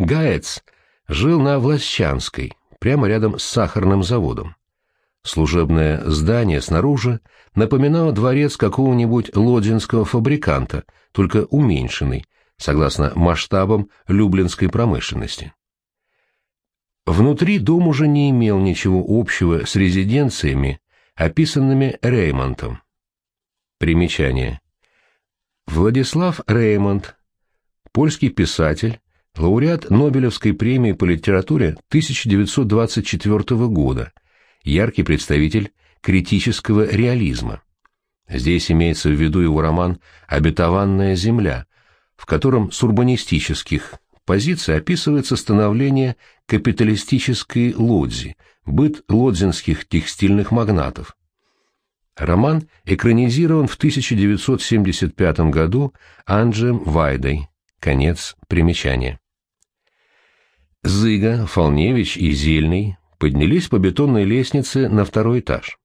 Гаец жил на Власчанской, прямо рядом с сахарным заводом. Служебное здание снаружи напоминало дворец какого-нибудь лодзинского фабриканта, только уменьшенный, согласно масштабам люблинской промышленности. Внутри дом уже не имел ничего общего с резиденциями, описанными Реймонтом. Примечание. Владислав Реймонд, польский писатель, лауреат Нобелевской премии по литературе 1924 года, яркий представитель критического реализма. Здесь имеется в виду его роман «Обетованная земля», в котором с урбанистических позиций описывается становление капиталистической лодзи, быт лодзинских текстильных магнатов. Роман экранизирован в 1975 году Анджем Вайдой. Конец примечания. Зыга, Фолневич и Зельный поднялись по бетонной лестнице на второй этаж.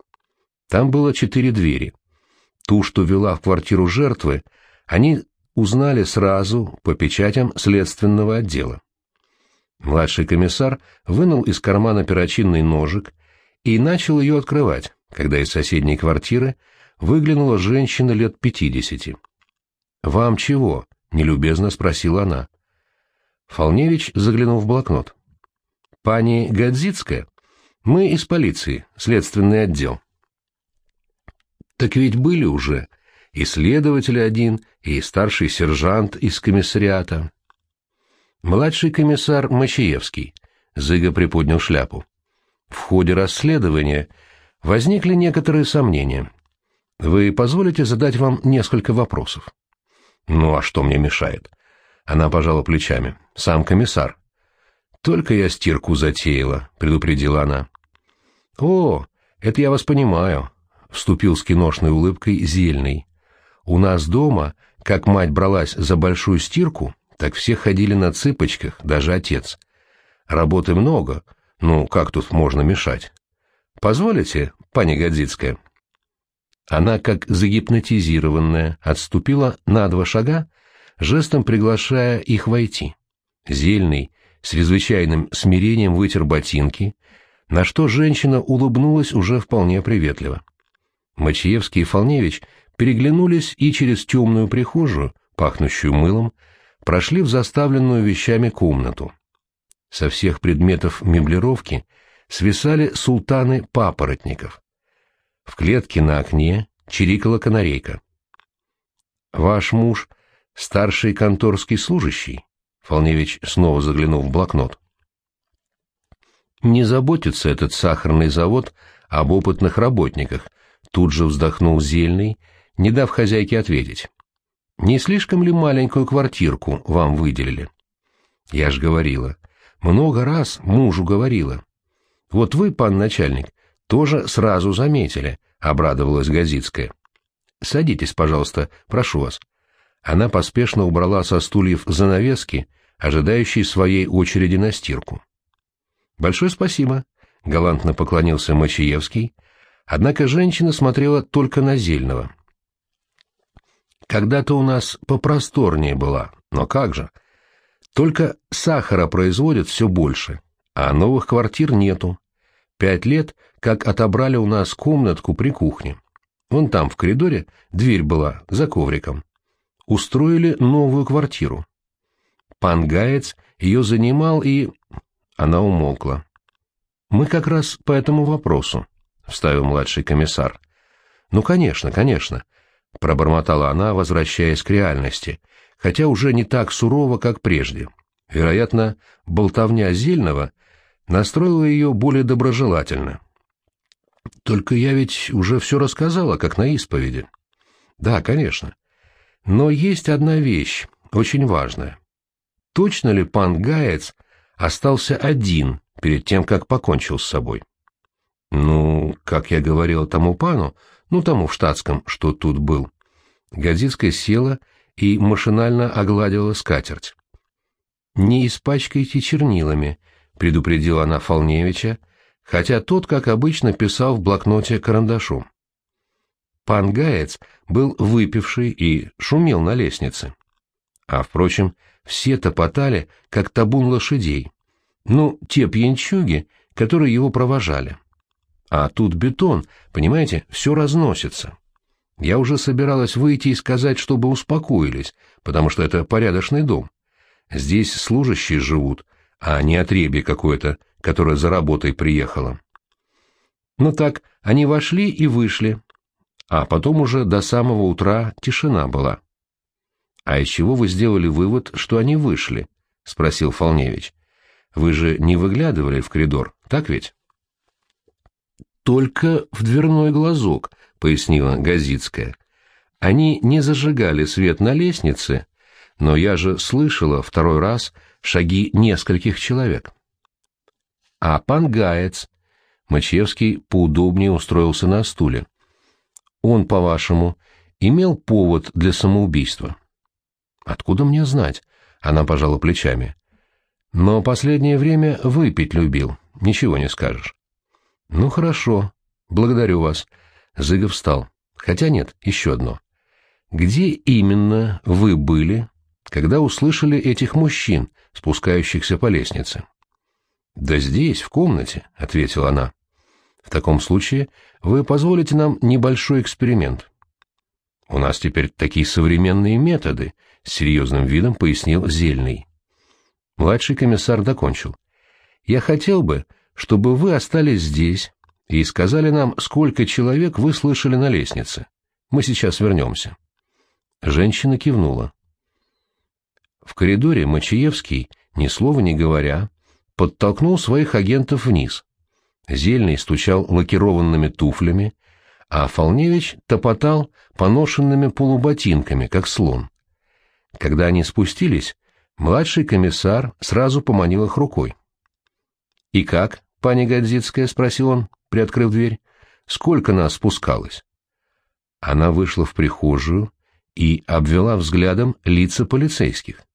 Там было четыре двери. Ту, что вела в квартиру жертвы, они узнали сразу по печатям следственного отдела. Младший комиссар вынул из кармана перочинный ножик и начал ее открывать, когда из соседней квартиры выглянула женщина лет пятидесяти. «Вам чего?» — нелюбезно спросила она. Фолневич заглянул в блокнот. «Пани Гадзицкая? Мы из полиции, следственный отдел». «Так ведь были уже и следователь один, и старший сержант из комиссариата». «Младший комиссар Мачиевский», — Зыга приподнял шляпу. «В ходе расследования возникли некоторые сомнения. Вы позволите задать вам несколько вопросов?» «Ну а что мне мешает?» Она пожала плечами. «Сам комиссар». «Только я стирку затеяла», — предупредила она. «О, это я вас понимаю», — вступил с киношной улыбкой Зельный. «У нас дома, как мать бралась за большую стирку, так все ходили на цыпочках, даже отец. Работы много, ну как тут можно мешать? Позволите, пани Годзицкая?» Она, как загипнотизированная, отступила на два шага, жестом приглашая их войти. Зельный с чрезвычайным смирением вытер ботинки, на что женщина улыбнулась уже вполне приветливо. Мачиевский и Фолневич переглянулись и через темную прихожую, пахнущую мылом, прошли в заставленную вещами комнату. Со всех предметов меблировки свисали султаны папоротников. В клетке на окне чирикала канарейка. «Ваш муж — старший конторский служащий?» Фолневич снова заглянул в блокнот. «Не заботится этот сахарный завод об опытных работниках», тут же вздохнул Зельный, не дав хозяйке ответить. «Не слишком ли маленькую квартирку вам выделили?» «Я ж говорила. Много раз мужу говорила. Вот вы, пан начальник, тоже сразу заметили», — обрадовалась Газицкая. «Садитесь, пожалуйста, прошу вас». Она поспешно убрала со стульев занавески, ожидающие своей очереди на стирку. «Большое спасибо», — галантно поклонился Мачиевский, однако женщина смотрела только на Зельного. «Когда-то у нас попросторнее была, но как же? Только сахара производят все больше, а новых квартир нету. Пять лет, как отобрали у нас комнатку при кухне. Вон там, в коридоре, дверь была, за ковриком. Устроили новую квартиру. Пан Гаец ее занимал и... Она умолкла. «Мы как раз по этому вопросу», — вставил младший комиссар. «Ну, конечно, конечно», — пробормотала она, возвращаясь к реальности, хотя уже не так сурово, как прежде. Вероятно, болтовня Зельного — настроила ее более доброжелательно. «Только я ведь уже все рассказала, как на исповеди». «Да, конечно. Но есть одна вещь, очень важная. Точно ли пан Гаец остался один перед тем, как покончил с собой?» «Ну, как я говорил тому пану, ну, тому в штатском, что тут был». Годзицкая села и машинально огладила скатерть. «Не испачкайте чернилами», — предупредила она Фолневича, хотя тот, как обычно, писал в блокноте карандашом. Пан Гаец был выпивший и шумел на лестнице. А, впрочем, все топотали, как табун лошадей. Ну, те пьянчуги, которые его провожали. А тут бетон, понимаете, все разносится. Я уже собиралась выйти и сказать, чтобы успокоились, потому что это порядочный дом. Здесь служащие живут, а не отребье какое-то, которое за работой приехало. Ну так, они вошли и вышли, а потом уже до самого утра тишина была. — А из чего вы сделали вывод, что они вышли? — спросил Фолневич. — Вы же не выглядывали в коридор, так ведь? — Только в дверной глазок, — пояснила Газицкая. — Они не зажигали свет на лестнице, но я же слышала второй раз шаги нескольких человек. — А пан Гаец? Мачевский поудобнее устроился на стуле он, по-вашему, имел повод для самоубийства? Откуда мне знать? Она пожала плечами. Но последнее время выпить любил, ничего не скажешь. Ну хорошо, благодарю вас. Зыгов встал. Хотя нет, еще одно. Где именно вы были, когда услышали этих мужчин, спускающихся по лестнице? Да здесь, в комнате, ответила она. В таком случае вы позволите нам небольшой эксперимент. У нас теперь такие современные методы, с серьезным видом пояснил Зельный. Младший комиссар докончил. Я хотел бы, чтобы вы остались здесь и сказали нам, сколько человек вы слышали на лестнице. Мы сейчас вернемся. Женщина кивнула. В коридоре Мачиевский, ни слова не говоря, подтолкнул своих агентов вниз, Зельный стучал лакированными туфлями, а Фолневич топотал поношенными полуботинками, как слон. Когда они спустились, младший комиссар сразу поманил их рукой. — И как, пани Годзицкая? — спросил он, приоткрыв дверь. — Сколько нас спускалось? Она вышла в прихожую и обвела взглядом лица полицейских. —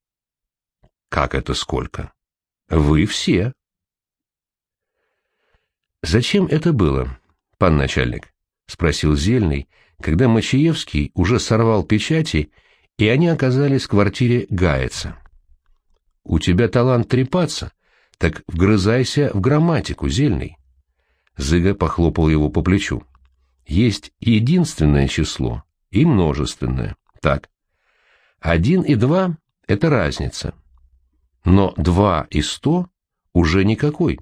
Как это сколько? — Вы все. «Зачем это было, пан начальник?» — спросил Зельный, когда Мачиевский уже сорвал печати, и они оказались в квартире Гайца. «У тебя талант трепаться, так вгрызайся в грамматику, Зельный». Зыга похлопал его по плечу. «Есть единственное число и множественное. Так. Один и два — это разница. Но два и сто уже никакой».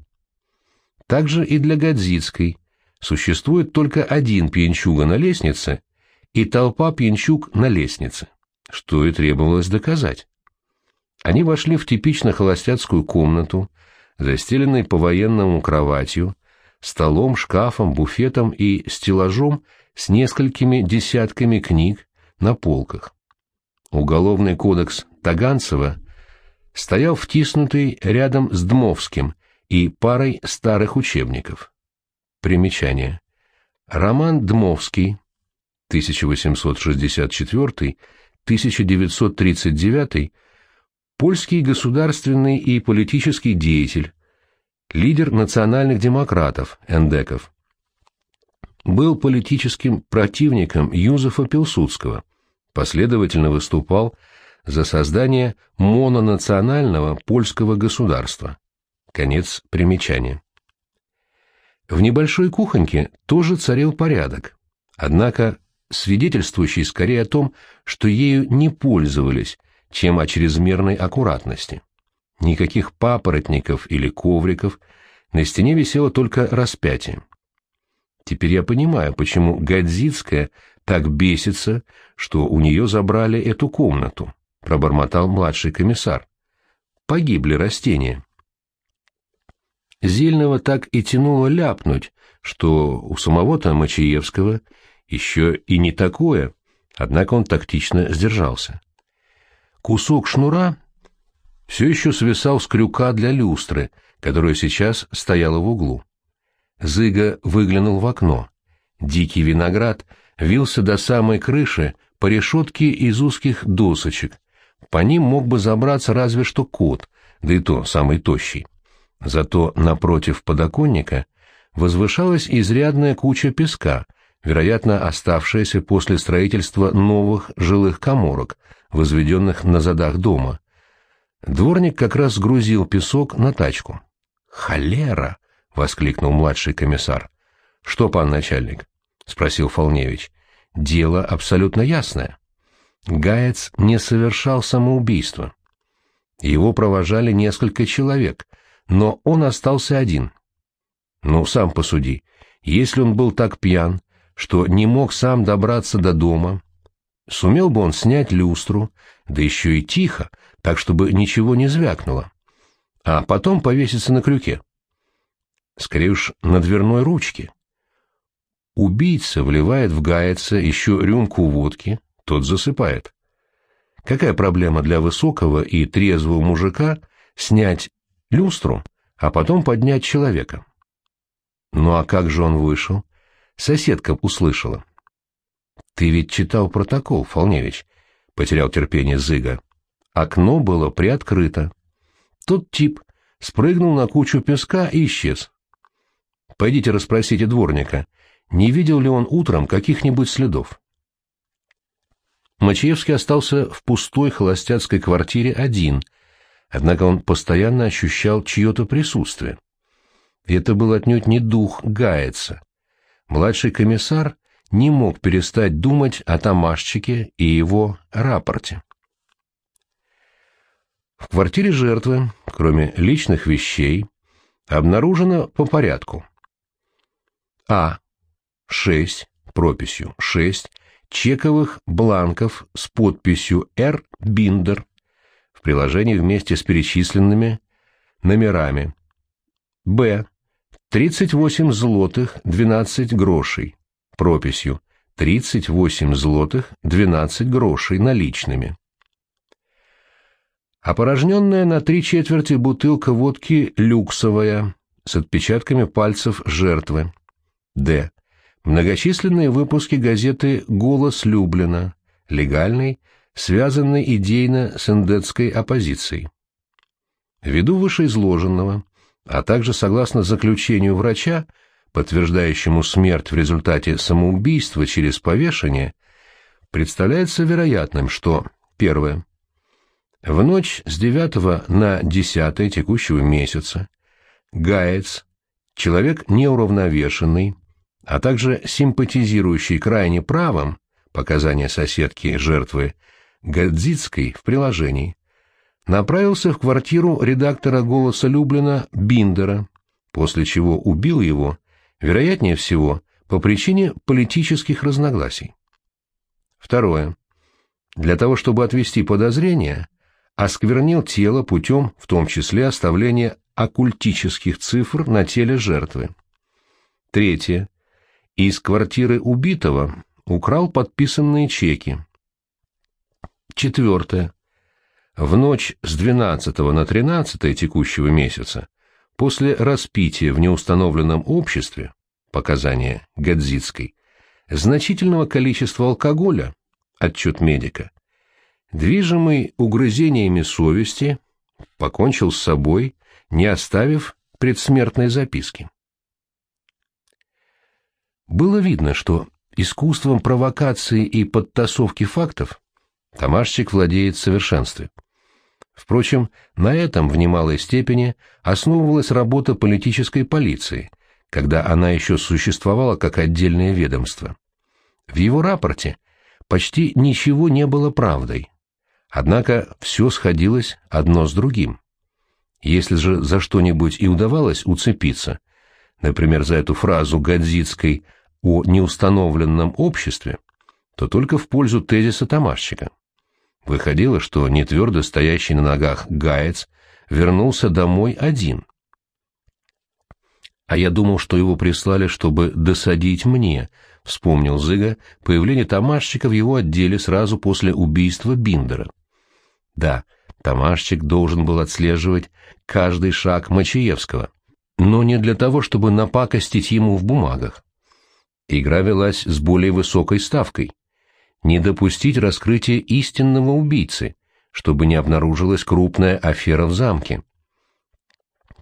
Также и для Гадзицкой. Существует только один пьянчуга на лестнице и толпа пьянчуг на лестнице, что и требовалось доказать. Они вошли в типично холостяцкую комнату, застеленной по-военному кроватью, столом, шкафом, буфетом и стеллажом с несколькими десятками книг на полках. Уголовный кодекс Таганцева стоял втиснутый рядом с Дмовским и парой старых учебников. Примечание. Роман Дмовский, 1864-1939, польский государственный и политический деятель, лидер национальных демократов, эндеков. Был политическим противником Юзефа Пилсудского, последовательно выступал за создание мононационального польского государства. Конец примечания. В небольшой кухоньке тоже царил порядок, однако свидетельствующий скорее о том, что ею не пользовались, чем о чрезмерной аккуратности. Никаких папоротников или ковриков, на стене висело только распятие. Теперь я понимаю, почему Гадзицкая так бесится, что у нее забрали эту комнату, пробормотал младший комиссар. Погибли растения. Зельного так и тянуло ляпнуть, что у самого-то Мачиевского еще и не такое, однако он тактично сдержался. Кусок шнура все еще свисал с крюка для люстры, которая сейчас стояла в углу. Зыга выглянул в окно. Дикий виноград вился до самой крыши по решетке из узких досочек. По ним мог бы забраться разве что кот, да и то самый тощий. Зато напротив подоконника возвышалась изрядная куча песка, вероятно, оставшаяся после строительства новых жилых коморок, возведенных на задах дома. Дворник как раз сгрузил песок на тачку. «Холера!» — воскликнул младший комиссар. «Что, пан начальник?» — спросил Фолневич. «Дело абсолютно ясное. Гаец не совершал самоубийство. Его провожали несколько человек, но он остался один. Ну, сам посуди, если он был так пьян, что не мог сам добраться до дома, сумел бы он снять люстру, да еще и тихо, так, чтобы ничего не звякнуло, а потом повеситься на крюке. Скорее уж, на дверной ручке. Убийца вливает в гаяца еще рюмку водки, тот засыпает. Какая проблема для высокого и трезвого мужика снять люстру, а потом поднять человека? Ну а как же он вышел? Соседка услышала. Ты ведь читал протокол, Фолневич, потерял терпение Зыга. Окно было приоткрыто. Тот тип спрыгнул на кучу песка и исчез. Пойдите расспросите дворника, не видел ли он утром каких-нибудь следов. Мачиевский остался в пустой холостяцкой квартире один, однако он постоянно ощущал чье-то присутствие. И это был отнюдь не дух Гаяца. Младший комиссар не мог перестать думать о Тамашчике и его рапорте. В квартире жертвы, кроме личных вещей, обнаружено по порядку. А. 6, прописью 6, чековых бланков с подписью «Р. Биндер» в приложении вместе с перечисленными номерами. Б. 38 злотых 12 грошей, прописью 38 злотых 12 грошей наличными. Опорожненная на три четверти бутылка водки люксовая с отпечатками пальцев жертвы. Д. Многочисленные выпуски газеты «Голос Люблина», легальной, связанной идейно с индетской оппозицией. Ввиду вышеизложенного, а также согласно заключению врача, подтверждающему смерть в результате самоубийства через повешение, представляется вероятным, что первое. В ночь с 9 на 10 текущего месяца Гаец, человек неуравновешенный, а также симпатизирующий крайне правым, показания соседки жертвы Гадзицкой в приложении, направился в квартиру редактора «Голоса Люблина» Биндера, после чего убил его, вероятнее всего, по причине политических разногласий. Второе. Для того, чтобы отвести подозрения, осквернил тело путем, в том числе, оставления оккультических цифр на теле жертвы. Третье из квартиры убитого украл подписанные чеки. Четвертое. В ночь с 12 на 13 текущего месяца, после распития в неустановленном обществе, показания Гадзицкой, значительного количества алкоголя, отчет медика, движимый угрызениями совести, покончил с собой, не оставив предсмертной записки. Было видно, что искусством провокации и подтасовки фактов Тамашчик владеет в совершенстве. Впрочем, на этом в немалой степени основывалась работа политической полиции, когда она еще существовала как отдельное ведомство. В его рапорте почти ничего не было правдой, однако все сходилось одно с другим. Если же за что-нибудь и удавалось уцепиться, например, за эту фразу Гадзицкой о неустановленном обществе, то только в пользу тезиса Тамашчика. Выходило, что нетвердо стоящий на ногах Гаец вернулся домой один. «А я думал, что его прислали, чтобы досадить мне», — вспомнил Зыга появление Тамашчика в его отделе сразу после убийства Биндера. Да, Тамашчик должен был отслеживать каждый шаг Мачиевского, но не для того, чтобы напакостить ему в бумагах. Игра велась с более высокой ставкой. Не допустить раскрытия истинного убийцы, чтобы не обнаружилась крупная афера в замке.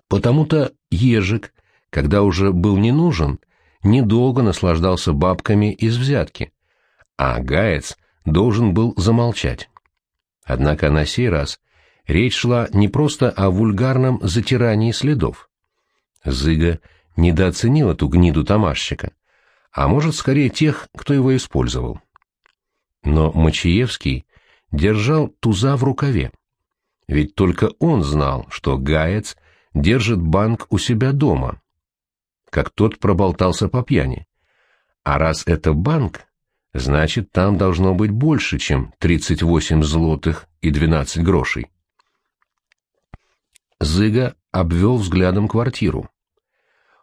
Потому-то Ежик, когда уже был не нужен, недолго наслаждался бабками из взятки, а Гаец должен был замолчать. Однако на сей раз Речь шла не просто о вульгарном затирании следов. Зыга недооценил эту гниду тамашчика, а может, скорее тех, кто его использовал. Но Мачиевский держал туза в рукаве. Ведь только он знал, что Гаец держит банк у себя дома, как тот проболтался по пьяни. А раз это банк, значит, там должно быть больше, чем 38 злотых и 12 грошей. Зыга обвел взглядом квартиру.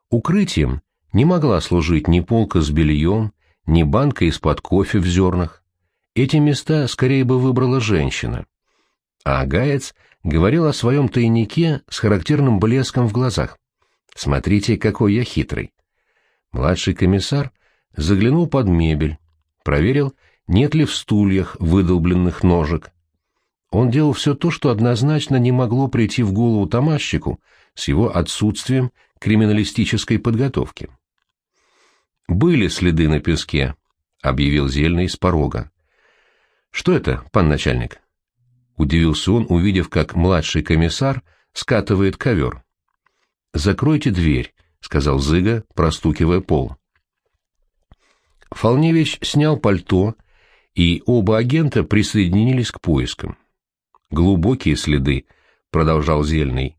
Укрытием не могла служить ни полка с бельем, ни банка из-под кофе в зернах. Эти места скорее бы выбрала женщина. А Гаец говорил о своем тайнике с характерным блеском в глазах. «Смотрите, какой я хитрый». Младший комиссар заглянул под мебель, проверил, нет ли в стульях выдолбленных ножек. Он делал все то, что однозначно не могло прийти в голову Тамащику с его отсутствием криминалистической подготовки. «Были следы на песке», — объявил Зельный с порога. «Что это, пан начальник?» Удивился он, увидев, как младший комиссар скатывает ковер. «Закройте дверь», — сказал Зыга, простукивая пол. Фолневич снял пальто, и оба агента присоединились к поискам. «Глубокие следы», — продолжал Зельный.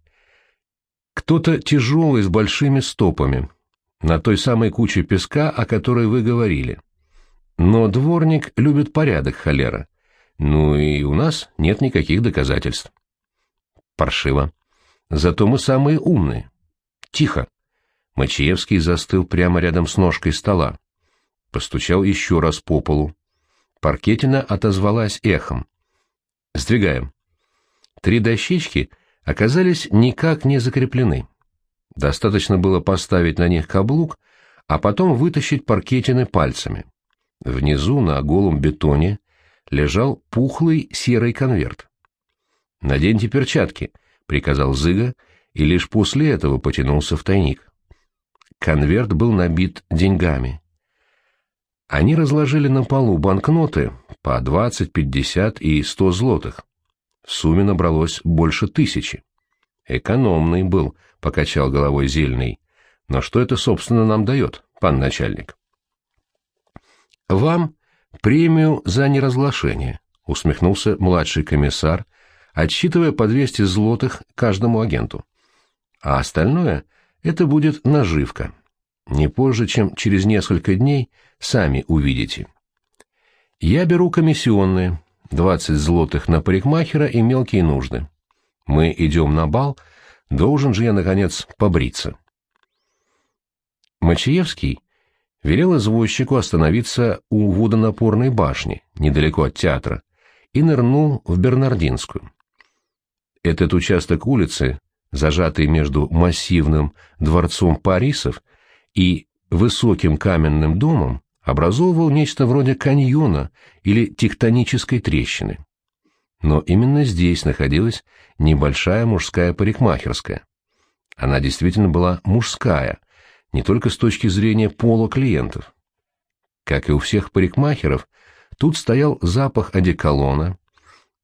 «Кто-то тяжелый с большими стопами, на той самой куче песка, о которой вы говорили. Но дворник любит порядок, холера. Ну и у нас нет никаких доказательств. Паршиво. Зато мы самые умные. Тихо. Мачиевский застыл прямо рядом с ножкой стола. Постучал еще раз по полу. Паркетина отозвалась эхом. «Сдвигаем». Три дощечки оказались никак не закреплены. Достаточно было поставить на них каблук, а потом вытащить паркетины пальцами. Внизу на голом бетоне лежал пухлый серый конверт. «Наденьте перчатки», — приказал Зыга, и лишь после этого потянулся в тайник. Конверт был набит деньгами. Они разложили на полу банкноты по двадцать, пятьдесят и сто злотых. В сумме набралось больше тысячи. Экономный был, — покачал головой Зельный. Но что это, собственно, нам дает, пан начальник? Вам премию за неразглашение, — усмехнулся младший комиссар, отсчитывая по 200 злотых каждому агенту. А остальное — это будет наживка. Не позже, чем через несколько дней сами увидите. Я беру комиссионные, 20 злотых на парикмахера и мелкие нужды. Мы идем на бал, должен же я, наконец, побриться. Мачиевский велел извозчику остановиться у водонапорной башни, недалеко от театра, и нырнул в Бернардинскую. Этот участок улицы, зажатый между массивным дворцом Парисов и высоким каменным домом, образовывал нечто вроде каньона или тектонической трещины. Но именно здесь находилась небольшая мужская парикмахерская. Она действительно была мужская, не только с точки зрения пола клиентов. Как и у всех парикмахеров, тут стоял запах одеколона,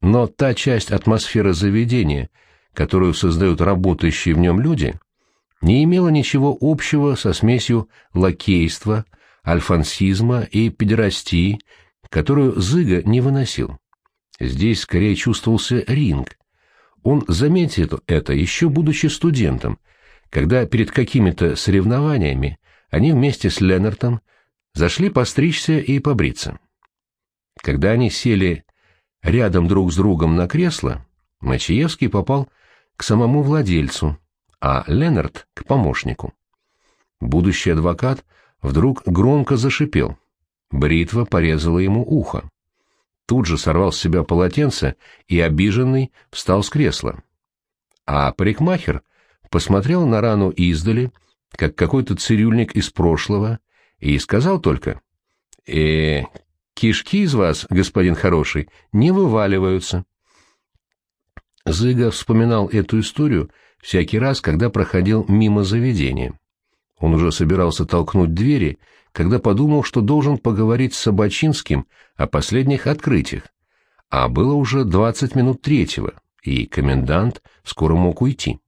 но та часть атмосферы заведения, которую создают работающие в нем люди, не имела ничего общего со смесью лакейства, альфансизма и педерастии, которую Зыга не выносил. Здесь скорее чувствовался ринг. Он заметил это еще будучи студентом, когда перед какими-то соревнованиями они вместе с Ленартом зашли постричься и побриться. Когда они сели рядом друг с другом на кресло, Мачиевский попал к самому владельцу, а Ленард — к помощнику. Будущий адвокат вдруг громко зашипел. Бритва порезала ему ухо. Тут же сорвал с себя полотенце и, обиженный, встал с кресла. А парикмахер посмотрел на рану издали, как какой-то цирюльник из прошлого, и сказал только, «Э, кишки из вас, господин хороший, не вываливаются». Зыга вспоминал эту историю всякий раз, когда проходил мимо заведения. Он уже собирался толкнуть двери, когда подумал, что должен поговорить с Собачинским о последних открытиях, а было уже двадцать минут третьего, и комендант скоро мог уйти.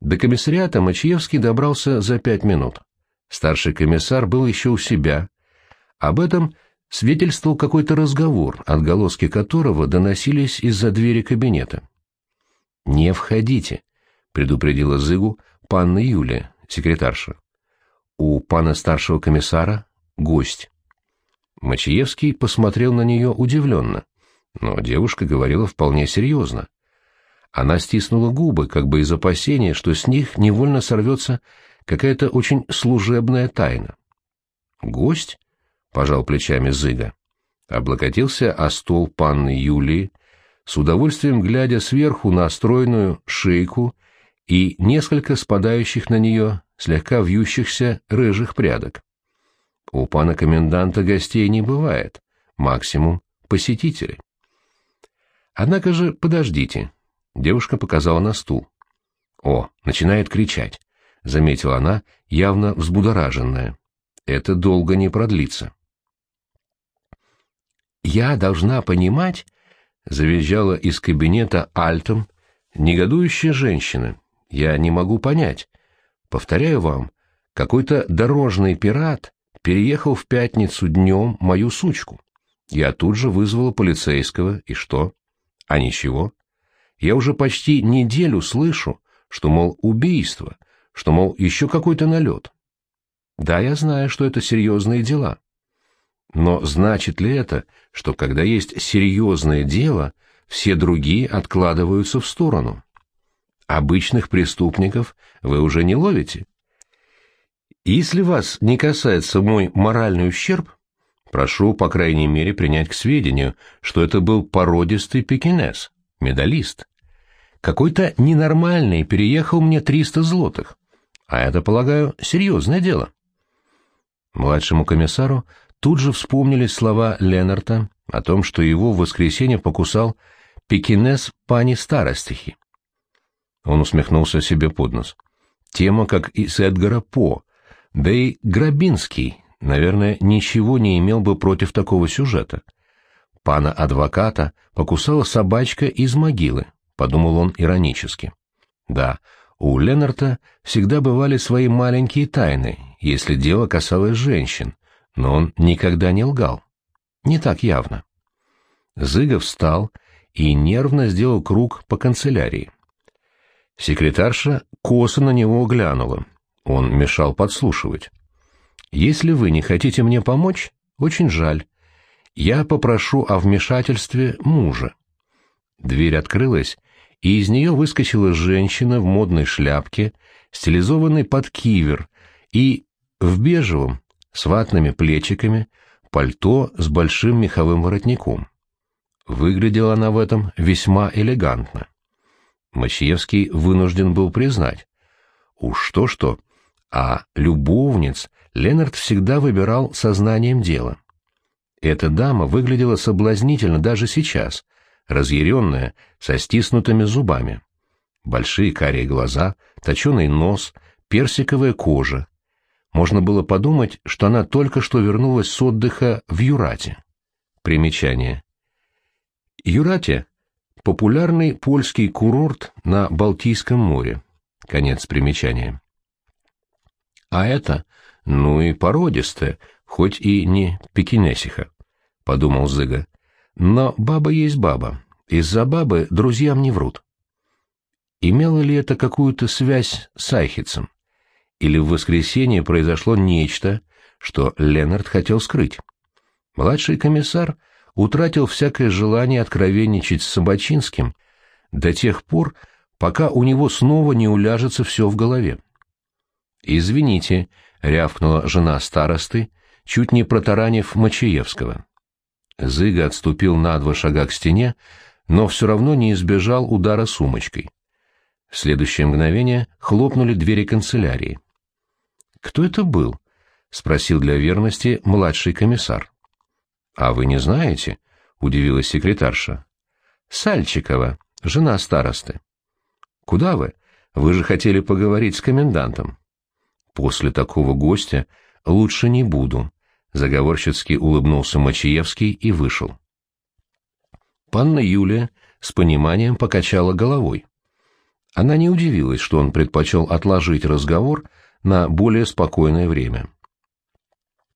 До комиссариата Мачиевский добрался за пять минут. Старший комиссар был еще у себя. Об этом свидетельствовал какой-то разговор, отголоски которого доносились из-за двери кабинета. «Не входите», — предупредила Зыгу панна Юлия, секретарша. «У пана старшего комиссара гость». Мачиевский посмотрел на нее удивленно, но девушка говорила вполне серьезно. Она стиснула губы, как бы из опасения, что с них невольно сорвется какая-то очень служебная тайна. «Гость?» — пожал плечами Зыга. Облокотился о стол панны Юлии, с удовольствием глядя сверху на стройную шейку и несколько спадающих на нее, слегка вьющихся рыжих прядок. У пана коменданта гостей не бывает, максимум посетителей. Однако же подождите, Девушка показала на стул. «О, начинает кричать», — заметила она, явно взбудораженная. «Это долго не продлится». «Я должна понимать», — завизжала из кабинета альтом, негодующая женщина. «Я не могу понять. Повторяю вам, какой-то дорожный пират переехал в пятницу днем мою сучку. Я тут же вызвала полицейского, и что? А ничего. Я уже почти неделю слышу, что, мол, убийство, что, мол, еще какой-то налет. Да, я знаю, что это серьезные дела. Но значит ли это, что когда есть серьезное дело, все другие откладываются в сторону? Обычных преступников вы уже не ловите. Если вас не касается мой моральный ущерб, прошу, по крайней мере, принять к сведению, что это был породистый пекинес медалист. Какой-то ненормальный переехал мне триста злотых. А это, полагаю, серьезное дело. Младшему комиссару тут же вспомнили слова Ленарта о том, что его в воскресенье покусал пекинес пани старостихи. Он усмехнулся себе под нос. Тема, как и с Эдгара По, да и Грабинский, наверное, ничего не имел бы против такого сюжета — Пана адвоката покусала собачка из могилы, подумал он иронически. Да, у Ленарта всегда бывали свои маленькие тайны, если дело касалось женщин, но он никогда не лгал. Не так явно. Зыгов встал и нервно сделал круг по канцелярии. Секретарша косо на него глянула. Он мешал подслушивать. «Если вы не хотите мне помочь, очень жаль я попрошу о вмешательстве мужа. Дверь открылась, и из нее выскочила женщина в модной шляпке, стилизованной под кивер, и в бежевом, с ватными плечиками, пальто с большим меховым воротником. Выглядела она в этом весьма элегантно. Мачиевский вынужден был признать. Уж что-что, а любовниц Ленард всегда выбирал сознанием дела. Эта дама выглядела соблазнительно даже сейчас, разъяренная, со стиснутыми зубами. Большие карие глаза, точеный нос, персиковая кожа. Можно было подумать, что она только что вернулась с отдыха в Юрате. Примечание. Юрате — популярный польский курорт на Балтийском море. Конец примечания. А это, ну и породистая, хоть и не пекинесиха, — подумал Зыга. Но баба есть баба. Из-за бабы друзьям не врут. Имело ли это какую-то связь с Айхицем? Или в воскресенье произошло нечто, что Ленард хотел скрыть? Младший комиссар утратил всякое желание откровенничать с Собачинским до тех пор, пока у него снова не уляжется все в голове. «Извините», — рявкнула жена старосты, чуть не протаранив Мачиевского. Зыга отступил на два шага к стене, но все равно не избежал удара сумочкой. В следующее мгновение хлопнули двери канцелярии. «Кто это был?» — спросил для верности младший комиссар. «А вы не знаете?» — удивилась секретарша. «Сальчикова, жена старосты». «Куда вы? Вы же хотели поговорить с комендантом». «После такого гостя лучше не буду», Заговорщицки улыбнулся Мачиевский и вышел. Панна Юлия с пониманием покачала головой. Она не удивилась, что он предпочел отложить разговор на более спокойное время.